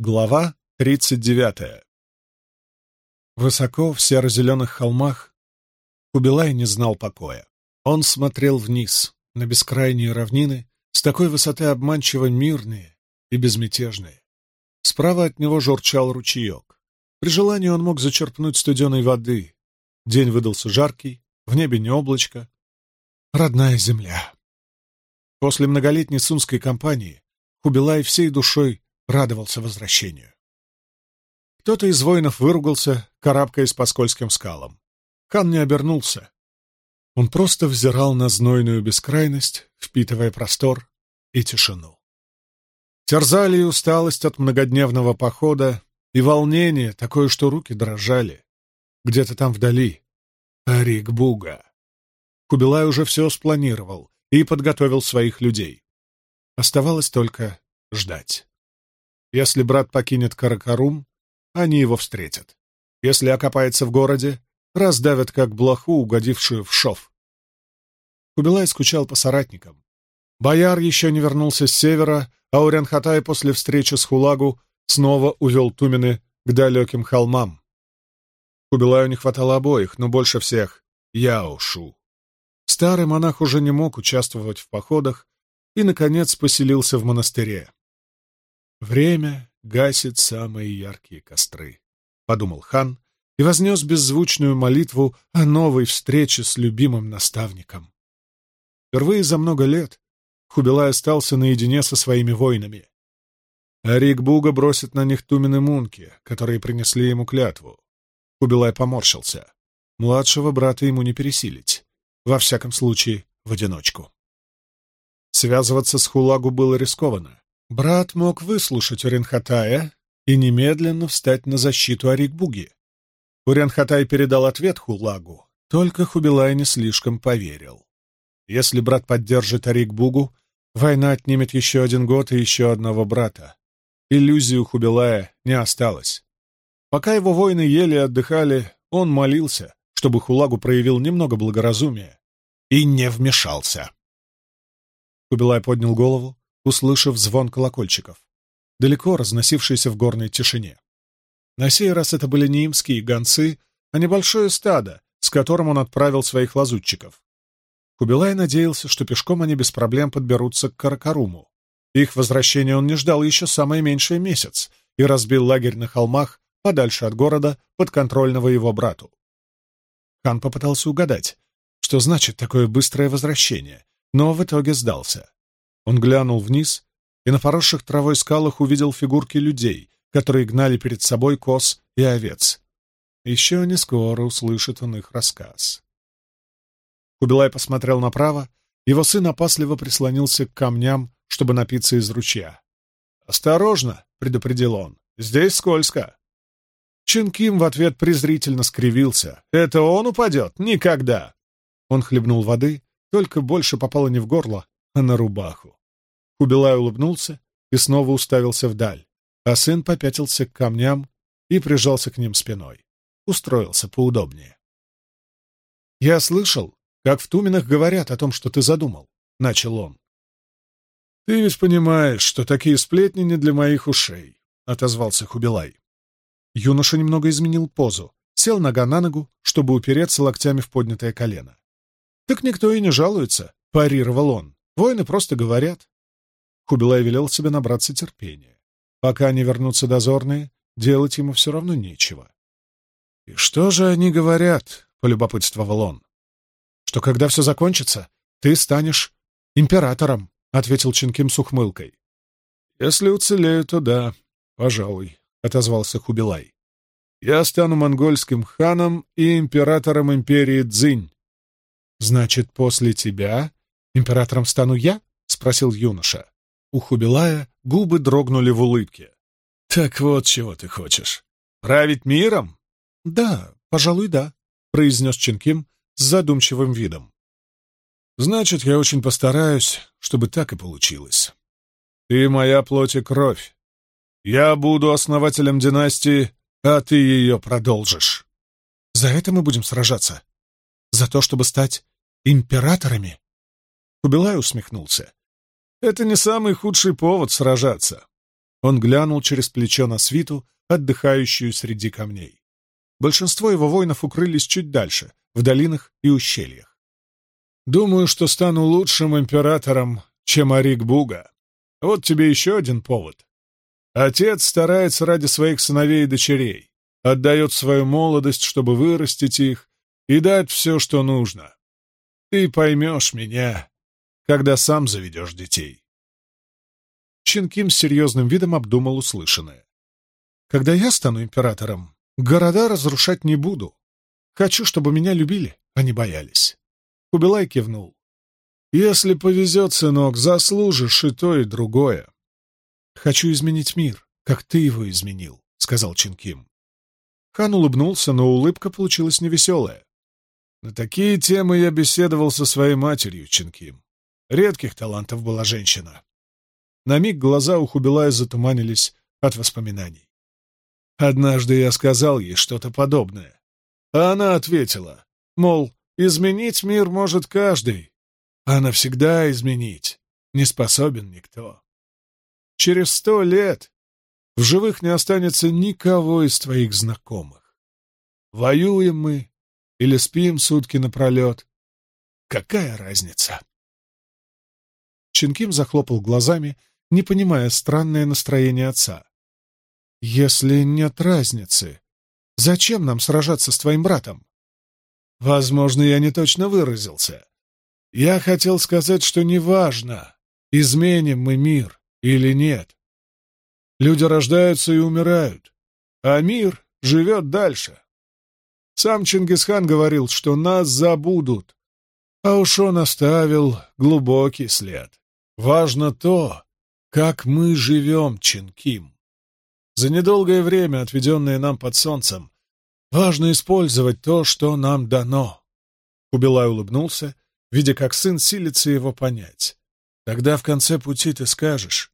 Глава тридцать девятая Высоко в серо-зеленых холмах Кубилай не знал покоя. Он смотрел вниз, на бескрайние равнины, с такой высоты обманчиво мирные и безмятежные. Справа от него журчал ручеек. При желании он мог зачерпнуть студеной воды. День выдался жаркий, в небе не облачко. Родная земля. После многолетней сунской кампании Кубилай всей душой радовался возвращению. Кто-то из воинов выругался, карабкаясь по скользким скалам. Хан не обернулся. Он просто взирал на знойную бескрайность, впитывая простор и тишину. Терзали и усталость от многодневного похода, и волнение, такое, что руки дрожали. Где-то там вдали. Арик Буга. Кубилай уже все спланировал и подготовил своих людей. Оставалось только ждать. Если брат покинет Каракарум, они его встретят. Если окопается в городе, раздавят как блоху, угодившую в шов. Кубилай скучал по соратникам. Бояр еще не вернулся с севера, а Урянхатай после встречи с Хулагу снова увел Тумины к далеким холмам. Кубилаю не хватало обоих, но больше всех — Яошу. Старый монах уже не мог участвовать в походах и, наконец, поселился в монастыре. Время гасит самые яркие костры, — подумал хан и вознес беззвучную молитву о новой встрече с любимым наставником. Впервые за много лет Хубилай остался наедине со своими воинами. Арик Буга бросит на них Тумины Мунки, которые принесли ему клятву. Хубилай поморщился. Младшего брата ему не пересилить. Во всяком случае, в одиночку. Связываться с Хулагу было рискованно. Брат мог выслушать Уренхатая и немедленно встать на защиту Арикбуги. Уренхатай передал ответ Хулагу, только Хубилай не слишком поверил. Если брат поддержит Арикбугу, война отнимет еще один год и еще одного брата. Иллюзии у Хубилая не осталось. Пока его воины ели и отдыхали, он молился, чтобы Хулагу проявил немного благоразумия и не вмешался. Хубилай поднял голову, услышав звон колокольчиков, далеко разносившийся в горной тишине. На сей раз это были не имские гонцы, а небольшое стадо, с которым он отправил своих лазутчиков. Кубилай надеялся, что пешком они без проблем подберутся к Каракаруму. Их возвращение он не ждал еще самое меньшее месяц и разбил лагерь на холмах подальше от города, подконтрольного его брату. Хан попытался угадать, что значит такое быстрое возвращение, но в итоге сдался. Он глянул вниз и на поросших травой скалах увидел фигурки людей, которые гнали перед собой коз и овец. Еще не скоро услышит он их рассказ. Кубилай посмотрел направо, его сын опасливо прислонился к камням, чтобы напиться из ручья. «Осторожно!» — предупредил он. «Здесь скользко!» Чинким в ответ презрительно скривился. «Это он упадет? Никогда!» Он хлебнул воды, только больше попало не в горло, а на рубаху. Кубилай улыбнулся и снова уставился вдаль, а сын попятился к камням и прижался к ним спиной. Устроился поудобнее. «Я слышал, как в Туминах говорят о том, что ты задумал», — начал он. «Ты ведь понимаешь, что такие сплетни не для моих ушей», — отозвался Хубилай. Юноша немного изменил позу, сел нога на ногу, чтобы упереться локтями в поднятое колено. «Так никто и не жалуется», — парировал он. «Воины просто говорят. Хубилай велел себе набраться терпения. Пока не вернутся дозорные, делать ему все равно нечего. «И что же они говорят?» — полюбопытствовал он. «Что когда все закончится, ты станешь императором», — ответил Чинким с ухмылкой. «Если уцелею, то да, пожалуй», — отозвался Хубилай. «Я стану монгольским ханом и императором империи Цзинь». «Значит, после тебя императором стану я?» — спросил юноша. У Хубилая губы дрогнули в улыбке. «Так вот чего ты хочешь. Править миром?» «Да, пожалуй, да», — произнес Чинким с задумчивым видом. «Значит, я очень постараюсь, чтобы так и получилось. Ты моя плоть и кровь. Я буду основателем династии, а ты ее продолжишь. За это мы будем сражаться? За то, чтобы стать императорами?» Кубилай усмехнулся. Это не самый худший повод сражаться. Он глянул через плечо на свиту, отдыхающую среди камней. Большинство его воинов укрылись чуть дальше, в долинах и ущельях. «Думаю, что стану лучшим императором, чем Арик Буга. Вот тебе еще один повод. Отец старается ради своих сыновей и дочерей, отдает свою молодость, чтобы вырастить их и дать все, что нужно. Ты поймешь меня, когда сам заведешь детей». Чинким с серьезным видом обдумал услышанное. «Когда я стану императором, города разрушать не буду. Хочу, чтобы меня любили, а не боялись». Кубилай кивнул. «Если повезет, сынок, заслужишь и то, и другое». «Хочу изменить мир, как ты его изменил», — сказал Чинким. Хан улыбнулся, но улыбка получилась невеселая. На такие темы я беседовал со своей матерью, Чинким. Редких талантов была женщина. На миг глаза у Хубилая затуманились от воспоминаний. Однажды я сказал ей что-то подобное. А она ответила, мол, изменить мир может каждый, а навсегда изменить не способен никто. Через сто лет в живых не останется никого из твоих знакомых. Воюем мы или спим сутки напролет. Какая разница? Чинким захлопал глазами не понимая странное настроение отца. «Если нет разницы, зачем нам сражаться с твоим братом?» «Возможно, я не точно выразился. Я хотел сказать, что неважно, изменим мы мир или нет. Люди рождаются и умирают, а мир живет дальше. Сам Чингисхан говорил, что нас забудут, а уж он оставил глубокий след. Важно то, как мы живем, Чинким? За недолгое время, отведенное нам под солнцем, важно использовать то, что нам дано. Кубилай улыбнулся, видя, как сын силится его понять. Тогда в конце пути ты скажешь,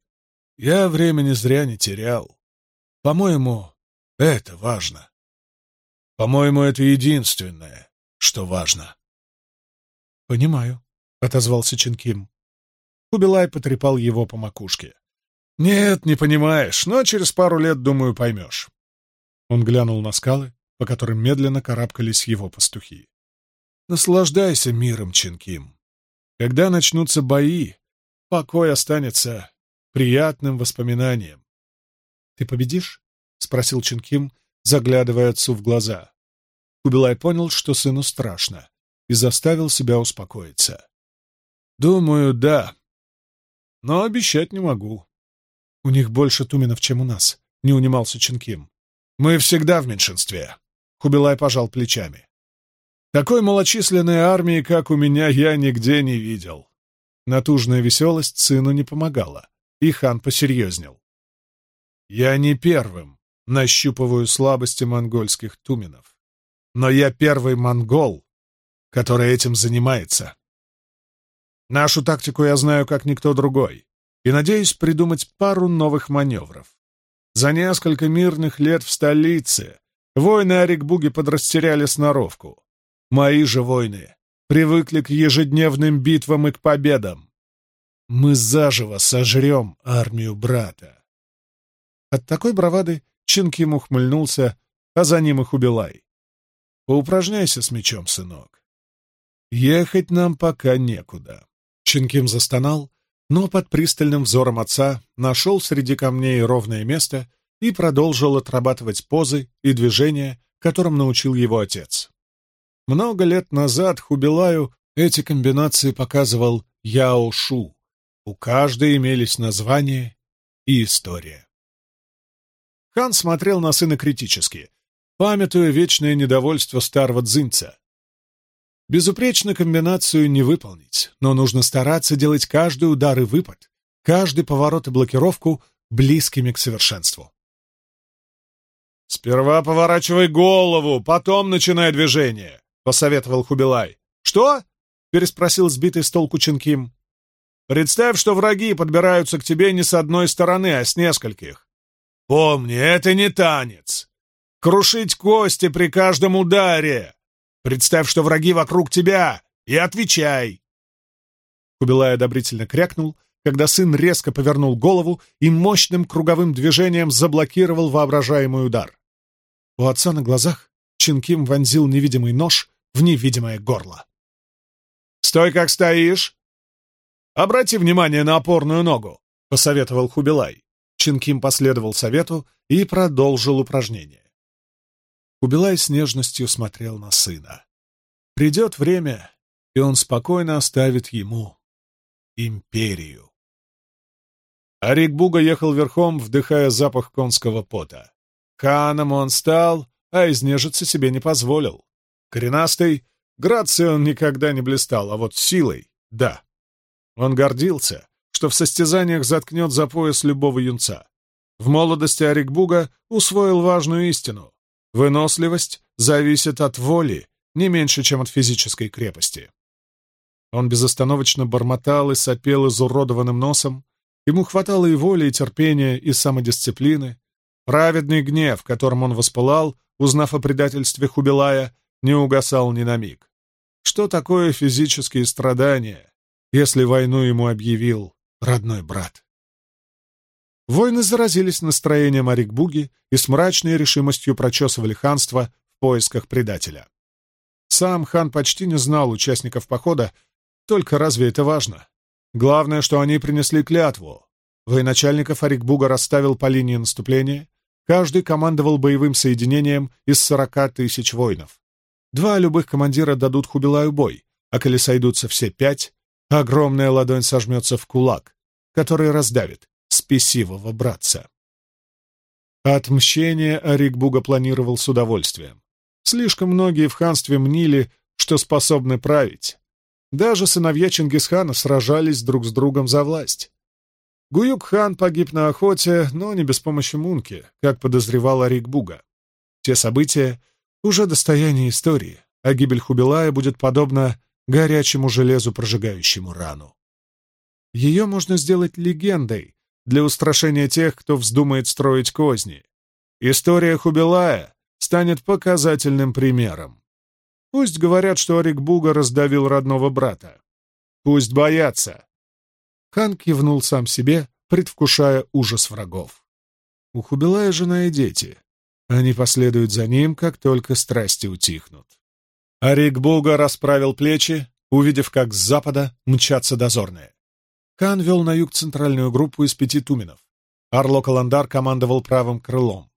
я времени зря не терял. По-моему, это важно. По-моему, это единственное, что важно. — Понимаю, — отозвался Чинким. Кубилай потрепал его по макушке. «Нет, не понимаешь, но через пару лет, думаю, поймешь». Он глянул на скалы, по которым медленно карабкались его пастухи. «Наслаждайся миром, Чинким. Когда начнутся бои, покой останется приятным воспоминанием». «Ты победишь?» — спросил Чинким, заглядывая отцу в глаза. Кубилай понял, что сыну страшно, и заставил себя успокоиться. «Думаю, да», но обещать не могу. У них больше туменов, чем у нас, — не унимался Чинким. Мы всегда в меньшинстве. Хубилай пожал плечами. Такой малочисленной армии, как у меня, я нигде не видел. Натужная веселость сыну не помогала, и хан посерьезнел. Я не первым нащупываю слабости монгольских туменов, но я первый монгол, который этим занимается. Нашу тактику я знаю как никто другой, и надеюсь придумать пару новых маневров. За несколько мирных лет в столице воины Арикбуги подрастеряли сноровку. Мои же воины привыкли к ежедневным битвам и к победам. Мы заживо сожрем армию брата. От такой бравады Чинким ухмыльнулся, а за ним их убилай. Поупражняйся с мечом, сынок. Ехать нам пока некуда. Чинким застонал, но под пристальным взором отца нашел среди камней ровное место и продолжил отрабатывать позы и движения, которым научил его отец. Много лет назад Хубилаю эти комбинации показывал Яо Шу. У каждой имелись название и история. Хан смотрел на сына критически, памятуя вечное недовольство старого дзинца. Безупречно комбинацию не выполнить, но нужно стараться делать каждый удар и выпад, каждый поворот и блокировку близкими к совершенству. «Сперва поворачивай голову, потом начинай движение», — посоветовал Хубилай. «Что?» — переспросил сбитый с толку Чинким. «Представь, что враги подбираются к тебе не с одной стороны, а с нескольких. Помни, это не танец. Крушить кости при каждом ударе. Представь, что враги вокруг тебя, и отвечай!» Кубилай одобрительно крякнул, когда сын резко повернул голову и мощным круговым движением заблокировал воображаемый удар. У отца на глазах Чинким вонзил невидимый нож в невидимое горло. «Стой, как стоишь!» «Обрати внимание на опорную ногу», — посоветовал Хубилай. Чинким последовал совету и продолжил упражнение. Хубилай с нежностью смотрел на сына. Придет время, и он спокойно оставит ему империю. Арик Буга ехал верхом, вдыхая запах конского пота. Ханом он стал, а изнежиться себе не позволил. Коренастый, грацией он никогда не блистал, а вот силой — да. Он гордился, что в состязаниях заткнет за пояс любого юнца. В молодости Арик Буга усвоил важную истину. Выносливость зависит от воли не меньше, чем от физической крепости. Он безостановочно бормотал и сопел изуродованным носом. Ему хватало и воли, и терпения, и самодисциплины. Праведный гнев, которым он воспылал, узнав о предательстве Хубилая, не угасал ни на миг. Что такое физические страдания, если войну ему объявил родной брат? Воины заразились настроением Арикбуги и с мрачной решимостью прочесывали ханство в поисках предателя. Сам хан почти не знал участников похода, только разве это важно? Главное, что они принесли клятву. Военачальников Арикбуга расставил по линии наступления, каждый командовал боевым соединением из сорока тысяч воинов. Два любых командира дадут Хубилаю бой, а коли сойдутся все пять, огромная ладонь сожмется в кулак, который раздавит спесивого братца. Отмщение Арикбуга планировал с удовольствием. Слишком многие в ханстве мнили, что способны править. Даже сыновья Чингисхана сражались друг с другом за власть. Гуюк-хан погиб на охоте, но не без помощи Мунки, как подозревал Арикбуга. Те события уже достояние истории, а гибель Хубилая будет подобна горячему железу, прожигающему рану. Ее можно сделать легендой для устрашения тех, кто вздумает строить козни. История Хубилая станет показательным примером. Пусть говорят, что Орикбуга раздавил родного брата. Пусть боятся. Хан кивнул сам себе, предвкушая ужас врагов. У Хубилая жена и дети. Они последуют за ним, как только страсти утихнут. Арикбуга расправил плечи, увидев, как с запада мчатся дозорные. Хан вел на юг центральную группу из пяти туменов. Арло Каландар командовал правым крылом.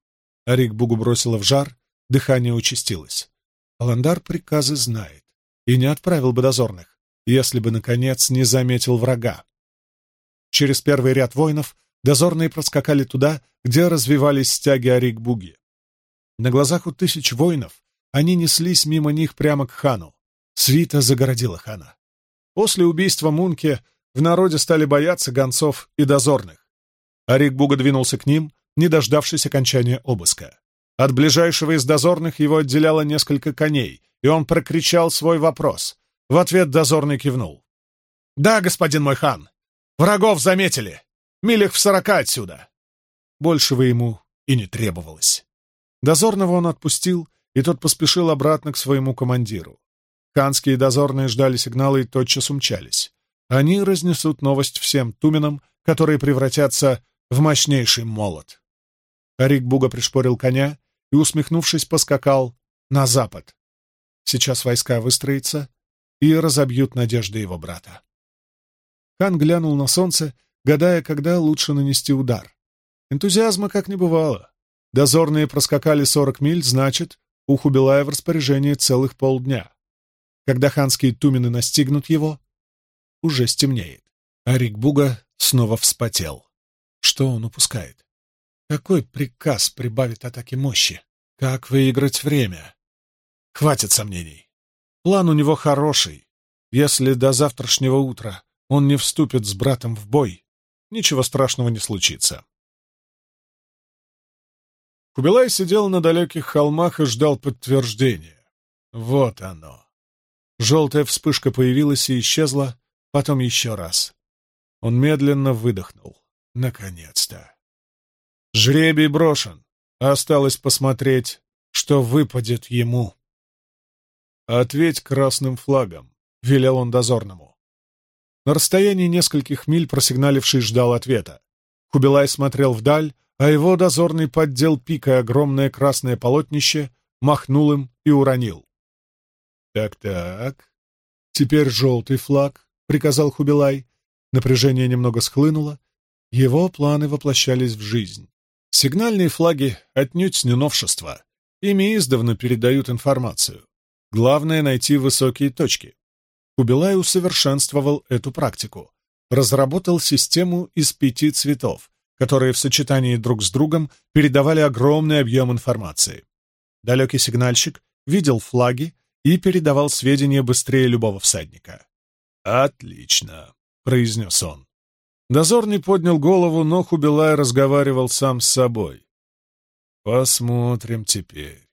Арикбугу бросило в жар, дыхание участилось. Каландар приказы знает и не отправил бы дозорных, если бы, наконец, не заметил врага. Через первый ряд воинов дозорные проскакали туда, где развивались стяги Арикбуги. На глазах у тысяч воинов они неслись мимо них прямо к хану. Свита загородила хана. После убийства Мунки в народе стали бояться гонцов и дозорных. Арикбуга двинулся к ним, не дождавшись окончания обыска. От ближайшего из дозорных его отделяло несколько коней, и он прокричал свой вопрос. В ответ дозорный кивнул. «Да, господин мой хан, врагов заметили. Милях в сорока отсюда». Большего ему и не требовалось. Дозорного он отпустил, и тот поспешил обратно к своему командиру. Ханские дозорные ждали сигнала и тотчас умчались. Они разнесут новость всем туменам, которые превратятся в мощнейший молот. Арик Буга пришпорил коня и, усмехнувшись, поскакал на запад. Сейчас войска выстроятся и разобьют надежды его брата. Хан глянул на солнце, гадая, когда лучше нанести удар. Энтузиазма как не бывало. Дозорные проскакали сорок миль, значит, у Хубилая в распоряжении целых полдня. Когда ханские тумены настигнут его, уже стемнеет. А Рикбуга снова вспотел. Что он упускает? Какой приказ прибавит атаке мощи? Как выиграть время? Хватит сомнений. План у него хороший. Если до завтрашнего утра он не вступит с братом в бой, ничего страшного не случится. Кубилай сидел на далеких холмах и ждал подтверждения. Вот оно. Желтая вспышка появилась и исчезла, потом еще раз. Он медленно выдохнул. Наконец-то. Жребий брошен. Осталось посмотреть, что выпадет ему. «Ответь красным флагом», — велел он дозорному. На расстоянии нескольких миль просигналивший ждал ответа. Кубилай смотрел вдаль, а его дозорный поддел пикой огромное красное полотнище, махнул им и уронил. «Так-так, теперь желтый флаг», — приказал Хубилай. Напряжение немного схлынуло. Его планы воплощались в жизнь. Сигнальные флаги отнюдь не новшество. Ими издавна передают информацию. Главное — найти высокие точки. Кубилай усовершенствовал эту практику. Разработал систему из пяти цветов, которые в сочетании друг с другом передавали огромный объем информации. Далекий сигнальщик видел флаги и передавал сведения быстрее любого всадника. «Отлично», — произнес он. Дозорный поднял голову, но Хубилай разговаривал сам с собой. «Посмотрим теперь,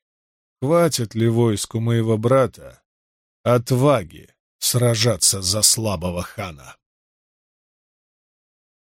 хватит ли войску моего брата отваги сражаться за слабого хана».